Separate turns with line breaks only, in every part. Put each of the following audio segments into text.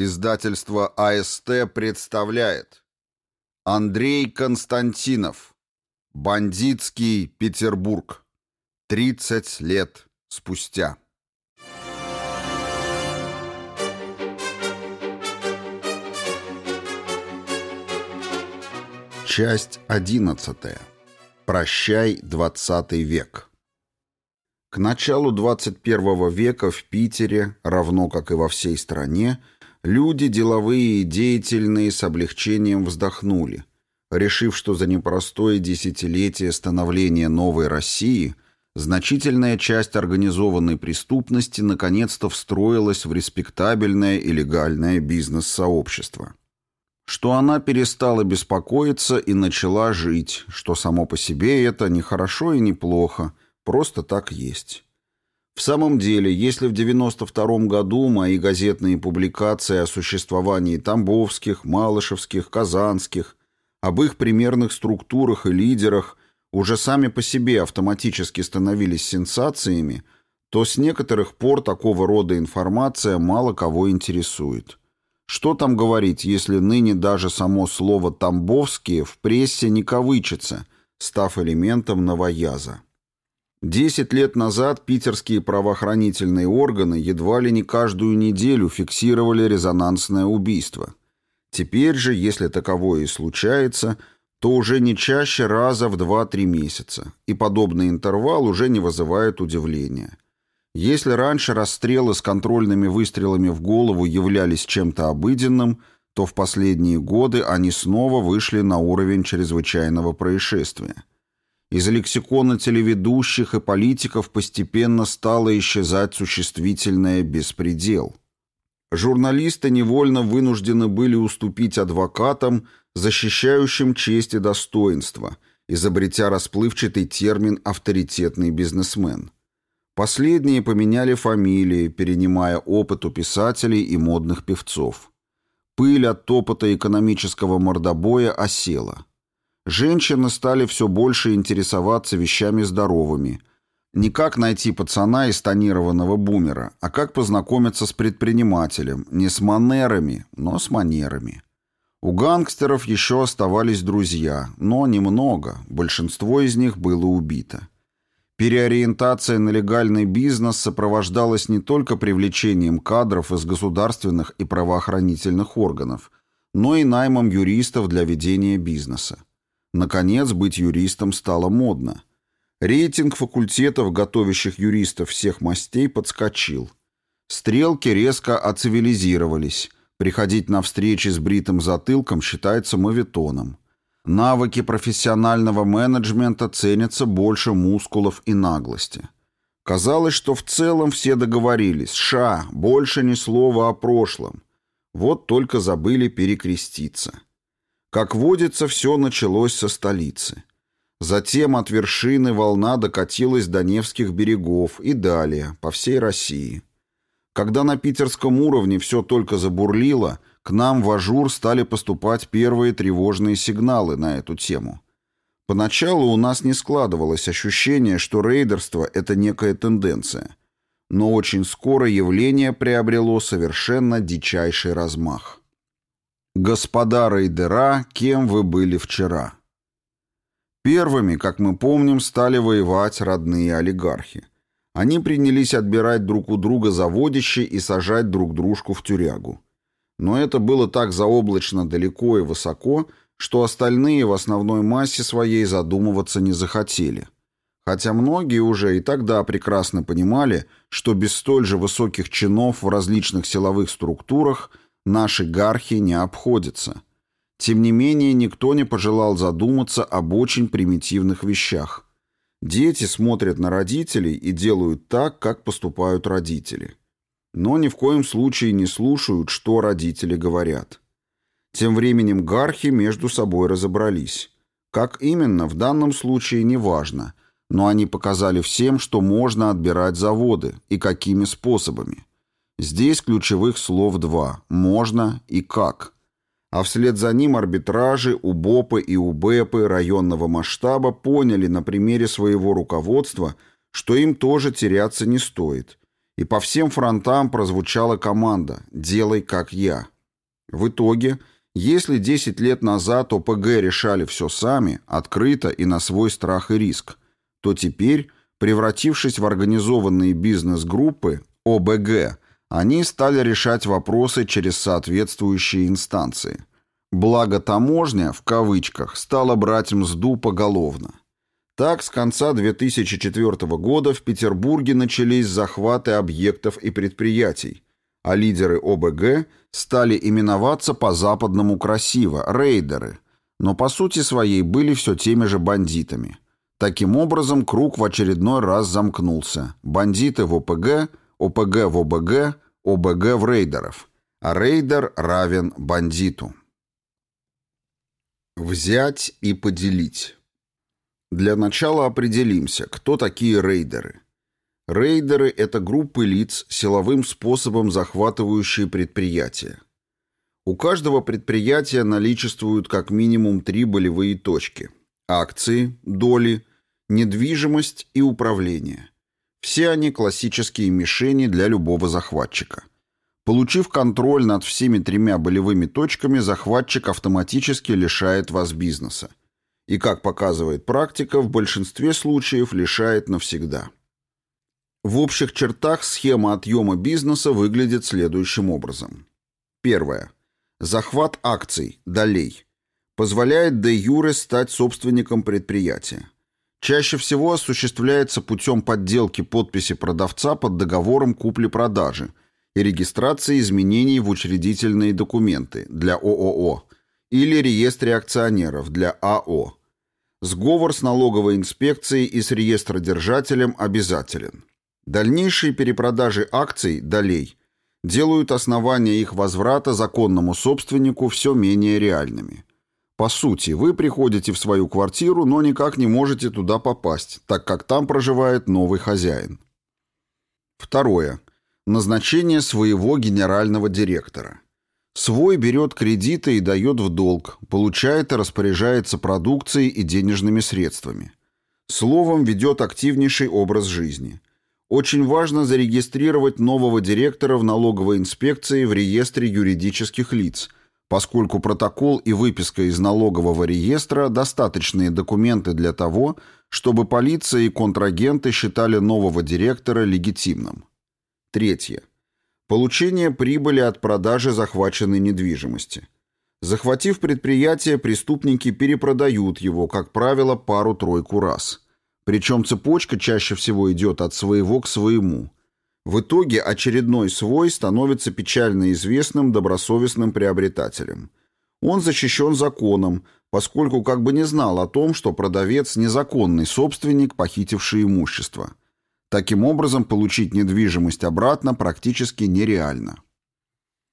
Издательство АСТ представляет Андрей Константинов Бандитский Петербург 30 лет спустя Часть 11. Прощай, 20 век. К началу 21 века в Питере, равно как и во всей стране, Люди деловые и деятельные с облегчением вздохнули, решив, что за непростое десятилетие становления новой России значительная часть организованной преступности наконец-то встроилась в респектабельное и легальное бизнес-сообщество. Что она перестала беспокоиться и начала жить, что само по себе это не хорошо и не плохо, просто так есть. В самом деле, если в 92 году мои газетные публикации о существовании Тамбовских, Малышевских, Казанских, об их примерных структурах и лидерах уже сами по себе автоматически становились сенсациями, то с некоторых пор такого рода информация мало кого интересует. Что там говорить, если ныне даже само слово «тамбовские» в прессе не кавычится, став элементом новояза? Десять лет назад питерские правоохранительные органы едва ли не каждую неделю фиксировали резонансное убийство. Теперь же, если таковое и случается, то уже не чаще раза в 2-3 месяца, и подобный интервал уже не вызывает удивления. Если раньше расстрелы с контрольными выстрелами в голову являлись чем-то обыденным, то в последние годы они снова вышли на уровень чрезвычайного происшествия. Из лексикона телеведущих и политиков постепенно стало исчезать существительное «беспредел». Журналисты невольно вынуждены были уступить адвокатам, защищающим честь и достоинство, изобретя расплывчатый термин «авторитетный бизнесмен». Последние поменяли фамилии, перенимая опыт у писателей и модных певцов. Пыль от топота экономического мордобоя осела. Женщины стали все больше интересоваться вещами здоровыми. Не как найти пацана из тонированного бумера, а как познакомиться с предпринимателем, не с манерами, но с манерами. У гангстеров еще оставались друзья, но немного, большинство из них было убито. Переориентация на легальный бизнес сопровождалась не только привлечением кадров из государственных и правоохранительных органов, но и наймом юристов для ведения бизнеса. Наконец, быть юристом стало модно. Рейтинг факультетов, готовящих юристов всех мастей, подскочил. Стрелки резко оцивилизировались. Приходить на встречи с бритым затылком считается мавитоном. Навыки профессионального менеджмента ценятся больше мускулов и наглости. Казалось, что в целом все договорились. Ша, больше ни слова о прошлом. Вот только забыли перекреститься. Как водится, все началось со столицы. Затем от вершины волна докатилась до Невских берегов и далее, по всей России. Когда на питерском уровне все только забурлило, к нам в Ажур стали поступать первые тревожные сигналы на эту тему. Поначалу у нас не складывалось ощущение, что рейдерство – это некая тенденция. Но очень скоро явление приобрело совершенно дичайший размах. Господа рейдера, кем вы были вчера? Первыми, как мы помним, стали воевать родные олигархи. Они принялись отбирать друг у друга заводище и сажать друг дружку в тюрягу. Но это было так заоблачно далеко и высоко, что остальные в основной массе своей задумываться не захотели. Хотя многие уже и тогда прекрасно понимали, что без столь же высоких чинов в различных силовых структурах – Наши гархи не обходятся. Тем не менее, никто не пожелал задуматься об очень примитивных вещах. Дети смотрят на родителей и делают так, как поступают родители. Но ни в коем случае не слушают, что родители говорят. Тем временем гархи между собой разобрались. Как именно, в данном случае не важно, но они показали всем, что можно отбирать заводы и какими способами. Здесь ключевых слов два – «можно» и «как». А вслед за ним арбитражи, УБОПы и УБЭПы районного масштаба поняли на примере своего руководства, что им тоже теряться не стоит. и по всем фронтам прозвучала команда «Делай, как я». В итоге, если 10 лет назад ОПГ решали все сами, открыто и на свой страх и риск, то теперь, превратившись в организованные бизнес-группы, ОБГ, они стали решать вопросы через соответствующие инстанции. Благо таможня, в кавычках, стала брать мзду поголовно. Так, с конца 2004 года в Петербурге начались захваты объектов и предприятий, а лидеры ОБГ стали именоваться по-западному красиво – рейдеры, но по сути своей были все теми же бандитами. Таким образом, круг в очередной раз замкнулся. Бандиты в ОПГ, ОПГ в ОБГ, ОБГ в рейдеров, а рейдер равен бандиту. Взять и поделить. Для начала определимся, кто такие рейдеры. Рейдеры – это группы лиц, силовым способом захватывающие предприятия. У каждого предприятия наличествуют как минимум три болевые точки – акции, доли, недвижимость и управление. Все они классические мишени для любого захватчика. Получив контроль над всеми тремя болевыми точками, захватчик автоматически лишает вас бизнеса и, как показывает практика, в большинстве случаев лишает навсегда. В общих чертах схема отъема бизнеса выглядит следующим образом. Первое. Захват акций, долей. Позволяет де юре стать собственником предприятия. Чаще всего осуществляется путем подделки подписи продавца под договором купли-продажи и регистрации изменений в учредительные документы для ООО или реестре акционеров для АО. Сговор с налоговой инспекцией и с реестродержателем обязателен. Дальнейшие перепродажи акций, долей, делают основания их возврата законному собственнику все менее реальными. По сути, вы приходите в свою квартиру, но никак не можете туда попасть, так как там проживает новый хозяин. Второе. Назначение своего генерального директора. Свой берет кредиты и дает в долг, получает и распоряжается продукцией и денежными средствами. Словом, ведет активнейший образ жизни. Очень важно зарегистрировать нового директора в налоговой инспекции в реестре юридических лиц, поскольку протокол и выписка из налогового реестра – достаточные документы для того, чтобы полиция и контрагенты считали нового директора легитимным. Третье. Получение прибыли от продажи захваченной недвижимости. Захватив предприятие, преступники перепродают его, как правило, пару-тройку раз. Причем цепочка чаще всего идет от своего к своему. В итоге очередной свой становится печально известным добросовестным приобретателем. Он защищен законом, поскольку как бы не знал о том, что продавец – незаконный собственник, похитивший имущество – Таким образом, получить недвижимость обратно практически нереально.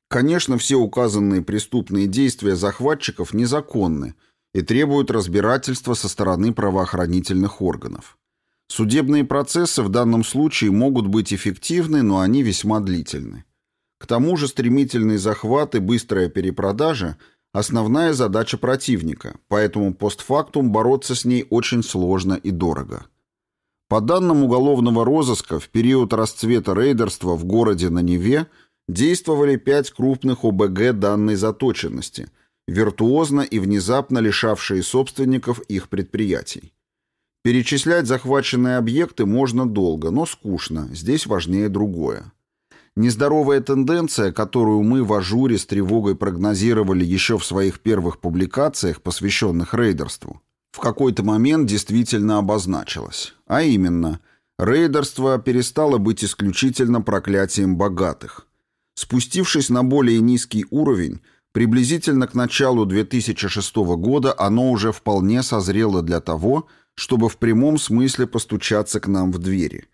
Конечно, все указанные преступные действия захватчиков незаконны и требуют разбирательства со стороны правоохранительных органов. Судебные процессы в данном случае могут быть эффективны, но они весьма длительны. К тому же стремительный захват и быстрая перепродажа – основная задача противника, поэтому постфактум бороться с ней очень сложно и дорого. По данным уголовного розыска, в период расцвета рейдерства в городе на Неве действовали пять крупных ОБГ данной заточенности, виртуозно и внезапно лишавшие собственников их предприятий. Перечислять захваченные объекты можно долго, но скучно, здесь важнее другое. Нездоровая тенденция, которую мы в ажуре с тревогой прогнозировали еще в своих первых публикациях, посвященных рейдерству, в какой-то момент действительно обозначилось. А именно, рейдерство перестало быть исключительно проклятием богатых. Спустившись на более низкий уровень, приблизительно к началу 2006 года оно уже вполне созрело для того, чтобы в прямом смысле постучаться к нам в двери.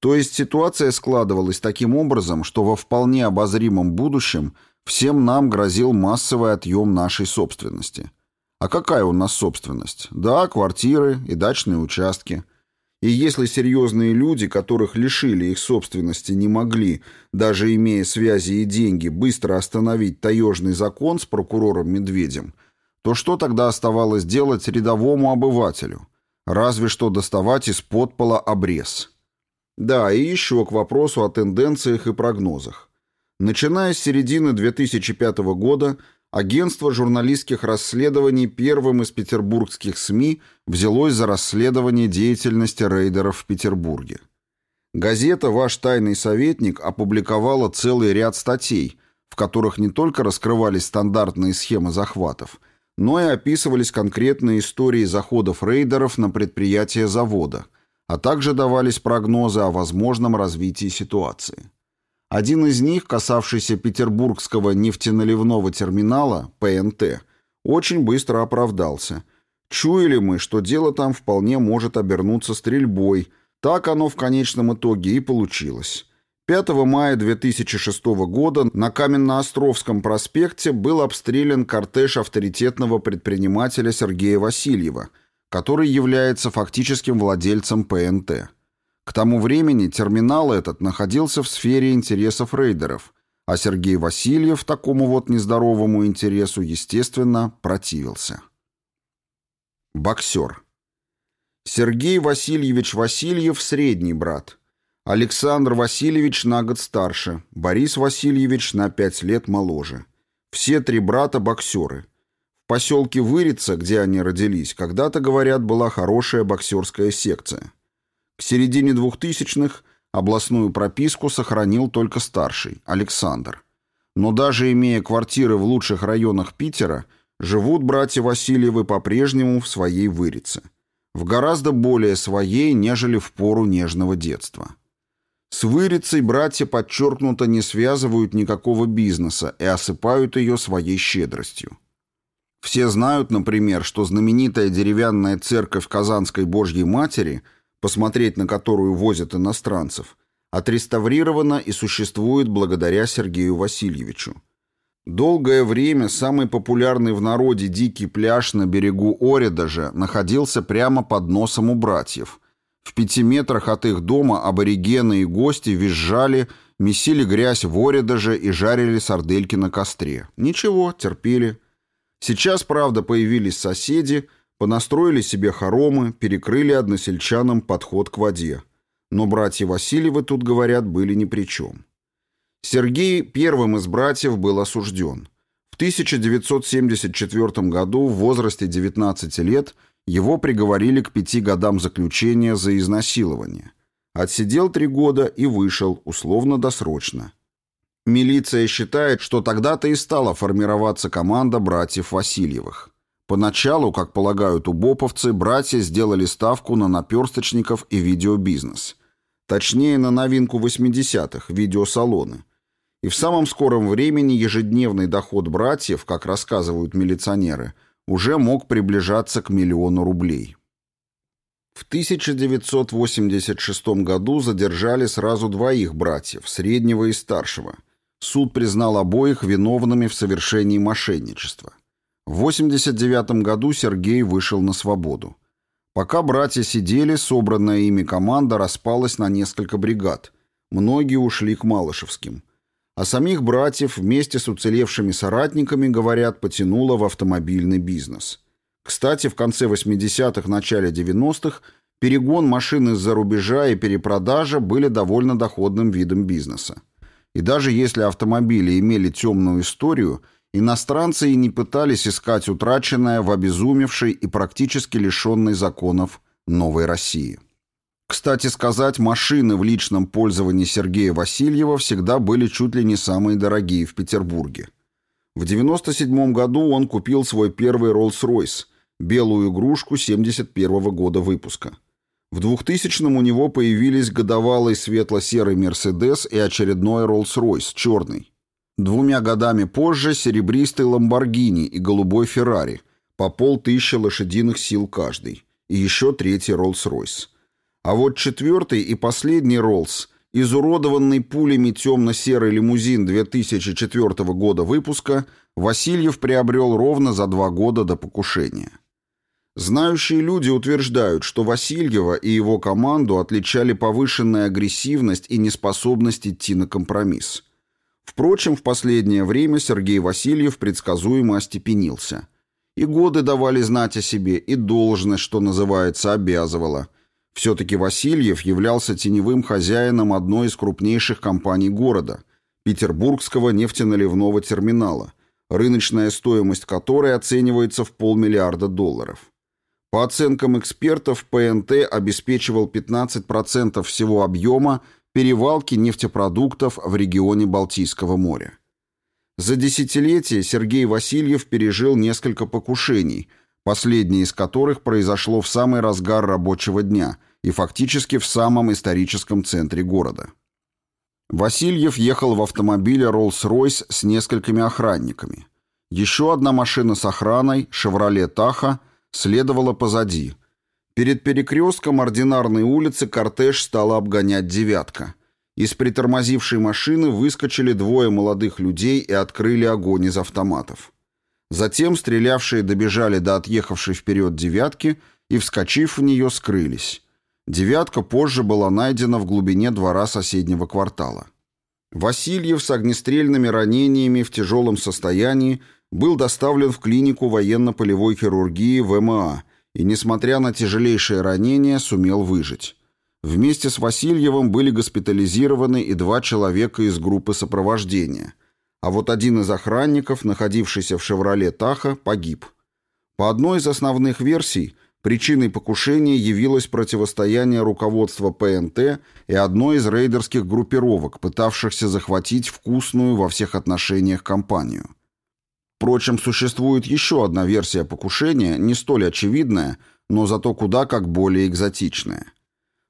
То есть ситуация складывалась таким образом, что во вполне обозримом будущем всем нам грозил массовый отъем нашей собственности – а какая у нас собственность? Да, квартиры и дачные участки. И если серьезные люди, которых лишили их собственности, не могли, даже имея связи и деньги, быстро остановить таежный закон с прокурором Медведем, то что тогда оставалось делать рядовому обывателю? Разве что доставать из-под пола обрез. Да, и еще к вопросу о тенденциях и прогнозах. Начиная с середины 2005 года агентство журналистских расследований первым из петербургских СМИ взялось за расследование деятельности рейдеров в Петербурге. Газета «Ваш тайный советник» опубликовала целый ряд статей, в которых не только раскрывались стандартные схемы захватов, но и описывались конкретные истории заходов рейдеров на предприятия завода, а также давались прогнозы о возможном развитии ситуации. Один из них, касавшийся петербургского нефтеналивного терминала, ПНТ, очень быстро оправдался. Чуяли мы, что дело там вполне может обернуться стрельбой. Так оно в конечном итоге и получилось. 5 мая 2006 года на Каменноостровском проспекте был обстрелян кортеж авторитетного предпринимателя Сергея Васильева, который является фактическим владельцем ПНТ. К тому времени терминал этот находился в сфере интересов рейдеров, а Сергей Васильев такому вот нездоровому интересу, естественно, противился. Боксер. Сергей Васильевич Васильев – средний брат. Александр Васильевич на год старше, Борис Васильевич на пять лет моложе. Все три брата – боксеры. В поселке Вырица, где они родились, когда-то, говорят, была хорошая боксерская секция. К середине 2000-х областную прописку сохранил только старший, Александр. Но даже имея квартиры в лучших районах Питера, живут братья Васильевы по-прежнему в своей вырице. В гораздо более своей, нежели в пору нежного детства. С вырицей братья подчеркнуто не связывают никакого бизнеса и осыпают ее своей щедростью. Все знают, например, что знаменитая деревянная церковь Казанской Божьей Матери – посмотреть на которую возят иностранцев, отреставрирована и существует благодаря Сергею Васильевичу. Долгое время самый популярный в народе дикий пляж на берегу Оридажа находился прямо под носом у братьев. В пяти метрах от их дома аборигены и гости визжали, месили грязь в Оридаже и жарили сардельки на костре. Ничего, терпели. Сейчас, правда, появились соседи – Понастроили себе хоромы, перекрыли односельчанам подход к воде. Но братья Васильевы тут, говорят, были ни при чем. Сергей первым из братьев был осужден. В 1974 году в возрасте 19 лет его приговорили к пяти годам заключения за изнасилование. Отсидел три года и вышел, условно-досрочно. Милиция считает, что тогда-то и стала формироваться команда братьев Васильевых. Поначалу, как полагают убоповцы, братья сделали ставку на наперсточников и видеобизнес. Точнее, на новинку 80-х – видеосалоны. И в самом скором времени ежедневный доход братьев, как рассказывают милиционеры, уже мог приближаться к миллиону рублей. В 1986 году задержали сразу двоих братьев, среднего и старшего. Суд признал обоих виновными в совершении мошенничества. В 89 году Сергей вышел на свободу. Пока братья сидели, собранная ими команда распалась на несколько бригад. Многие ушли к Малышевским. А самих братьев вместе с уцелевшими соратниками, говорят, потянуло в автомобильный бизнес. Кстати, в конце 80-х, начале 90-х перегон машин из-за рубежа и перепродажа были довольно доходным видом бизнеса. И даже если автомобили имели темную историю – Иностранцы и не пытались искать утраченное в обезумевшей и практически лишенной законов новой России. Кстати сказать, машины в личном пользовании Сергея Васильева всегда были чуть ли не самые дорогие в Петербурге. В 1997 году он купил свой первый Rolls-Royce, белую игрушку 71 года выпуска. В 2000-м у него появились годовалый светло-серый Mercedes и очередной Rolls-Royce, черный. Двумя годами позже серебристый Ламборгини и голубой Феррари, по полтысячи лошадиных сил каждый, и еще третий Роллс-Ройс. А вот четвертый и последний Роллс, изуродованный пулями темно-серый лимузин 2004 года выпуска, Васильев приобрел ровно за два года до покушения. Знающие люди утверждают, что Васильева и его команду отличали повышенная агрессивность и неспособность идти на компромисс – Впрочем, в последнее время Сергей Васильев предсказуемо остепенился. И годы давали знать о себе, и должность, что называется, обязывала. Все-таки Васильев являлся теневым хозяином одной из крупнейших компаний города – Петербургского нефтеналивного терминала, рыночная стоимость которой оценивается в полмиллиарда долларов. По оценкам экспертов, ПНТ обеспечивал 15% всего объема перевалки нефтепродуктов в регионе Балтийского моря. За десятилетие Сергей Васильев пережил несколько покушений, последнее из которых произошло в самый разгар рабочего дня и фактически в самом историческом центре города. Васильев ехал в автомобиле Rolls-Royce с несколькими охранниками. Еще одна машина с охраной, «Шевроле Таха», следовала позади. Перед перекрестком ординарной улицы кортеж стала обгонять «девятка». Из притормозившей машины выскочили двое молодых людей и открыли огонь из автоматов. Затем стрелявшие добежали до отъехавшей вперед «девятки» и, вскочив в нее, скрылись. «девятка» позже была найдена в глубине двора соседнего квартала. Васильев с огнестрельными ранениями в тяжелом состоянии был доставлен в клинику военно-полевой хирургии ВМА и, несмотря на тяжелейшее ранение, сумел выжить. Вместе с Васильевым были госпитализированы и два человека из группы сопровождения, а вот один из охранников, находившийся в «Шевроле Таха», погиб. По одной из основных версий, причиной покушения явилось противостояние руководства ПНТ и одной из рейдерских группировок, пытавшихся захватить вкусную во всех отношениях компанию. Впрочем, существует еще одна версия покушения, не столь очевидная, но зато куда как более экзотичная.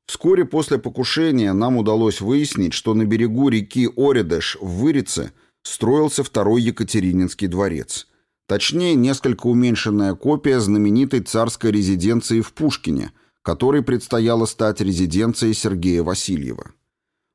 Вскоре после покушения нам удалось выяснить, что на берегу реки Оридеш в Вырице строился второй Екатерининский дворец. Точнее, несколько уменьшенная копия знаменитой царской резиденции в Пушкине, которой предстояло стать резиденцией Сергея Васильева.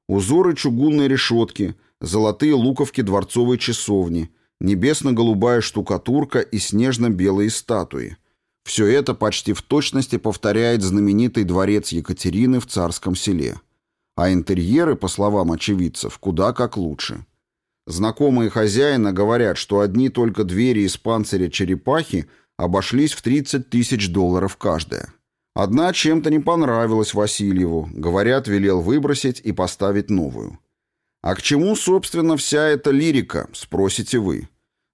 Узоры чугунной решетки, золотые луковки дворцовой часовни, небесно-голубая штукатурка и снежно-белые статуи – все это почти в точности повторяет знаменитый дворец Екатерины в Царском селе. А интерьеры, по словам очевидцев, куда как лучше. Знакомые хозяина говорят, что одни только двери из панциря черепахи обошлись в 30 тысяч долларов каждая. Одна чем-то не понравилась Васильеву, говорят, велел выбросить и поставить новую. А к чему, собственно, вся эта лирика, спросите вы?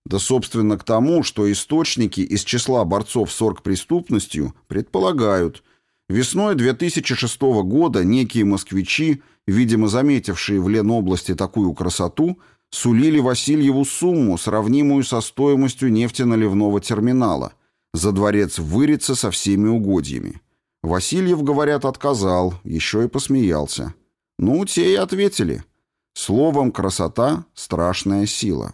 Да, собственно, к тому, что источники из числа борцов с оргпреступностью предполагают, весной 2006 года некие москвичи, видимо заметившие в Ленобласти такую красоту, сулили Васильеву сумму, сравнимую со стоимостью нефтеналивного терминала, за дворец в Вырице со всеми угодьями. Васильев, говорят, отказал, еще и посмеялся. Ну, те и ответили. Словом, красота — страшная сила.